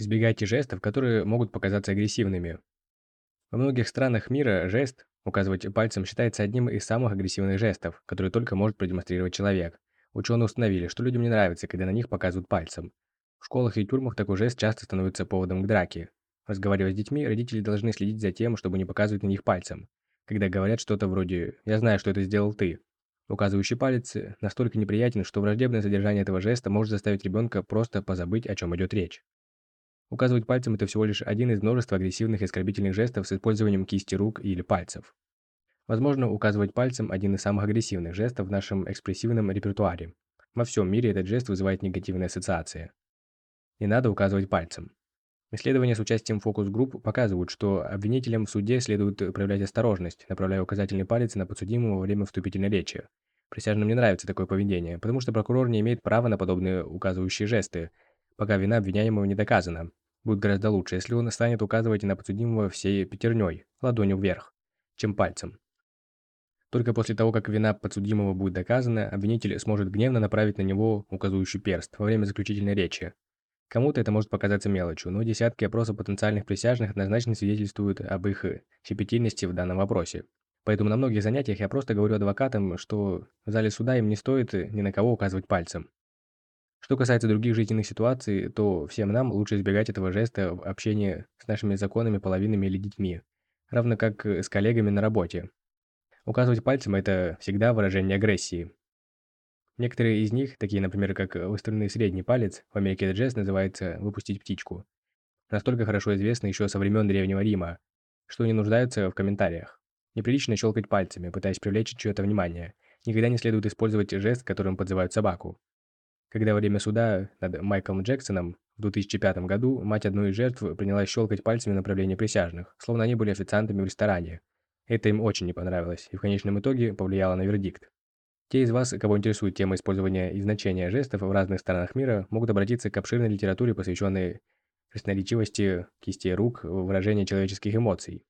Избегайте жестов, которые могут показаться агрессивными. Во многих странах мира жест указывать пальцем считается одним из самых агрессивных жестов, которые только может продемонстрировать человек. Ученые установили, что людям не нравится, когда на них показывают пальцем. В школах и тюрьмах такой жест часто становится поводом к драке. Разговаривая с детьми, родители должны следить за тем, чтобы не показывать на них пальцем. Когда говорят что-то вроде «я знаю, что это сделал ты», указывающий палец настолько неприятен, что враждебное содержание этого жеста может заставить ребенка просто позабыть, о чем идет речь. Указывать пальцем – это всего лишь один из множества агрессивных и оскорбительных жестов с использованием кисти рук или пальцев. Возможно, указывать пальцем – один из самых агрессивных жестов в нашем экспрессивном репертуаре. Во всем мире этот жест вызывает негативные ассоциации. Не надо указывать пальцем. Исследования с участием фокус-групп показывают, что обвинителям в суде следует проявлять осторожность, направляя указательный палец на подсудимого во время вступительной речи. Присяжным не нравится такое поведение, потому что прокурор не имеет права на подобные указывающие жесты, пока вина обвиняемого не доказана. Будет гораздо лучше, если он станет указывать на подсудимого всей пятерней, ладонью вверх, чем пальцем. Только после того, как вина подсудимого будет доказана, обвинитель сможет гневно направить на него указывающий перст во время заключительной речи. Кому-то это может показаться мелочью, но десятки опросов потенциальных присяжных однозначно свидетельствуют об их щепетильности в данном вопросе. Поэтому на многих занятиях я просто говорю адвокатам, что в зале суда им не стоит ни на кого указывать пальцем. Что касается других жизненных ситуаций, то всем нам лучше избегать этого жеста в общении с нашими законными половинами или детьми, равно как с коллегами на работе. Указывать пальцем – это всегда выражение агрессии. Некоторые из них, такие, например, как выставленный средний палец, в Америке этот жест называется «выпустить птичку». Настолько хорошо известно еще со времен Древнего Рима, что не нуждаются в комментариях. Неприлично щелкать пальцами, пытаясь привлечь чье-то внимание. Никогда не следует использовать жест, которым подзывают собаку. Когда во время суда над Майклом Джексоном в 2005 году мать одной из жертв принялась щелкать пальцами в направлении присяжных, словно они были официантами в ресторане. Это им очень не понравилось и в конечном итоге повлияло на вердикт. Те из вас, кого интересует тема использования и значения жестов в разных странах мира, могут обратиться к обширной литературе, посвященной красноречивости кистей рук, выражения человеческих эмоций.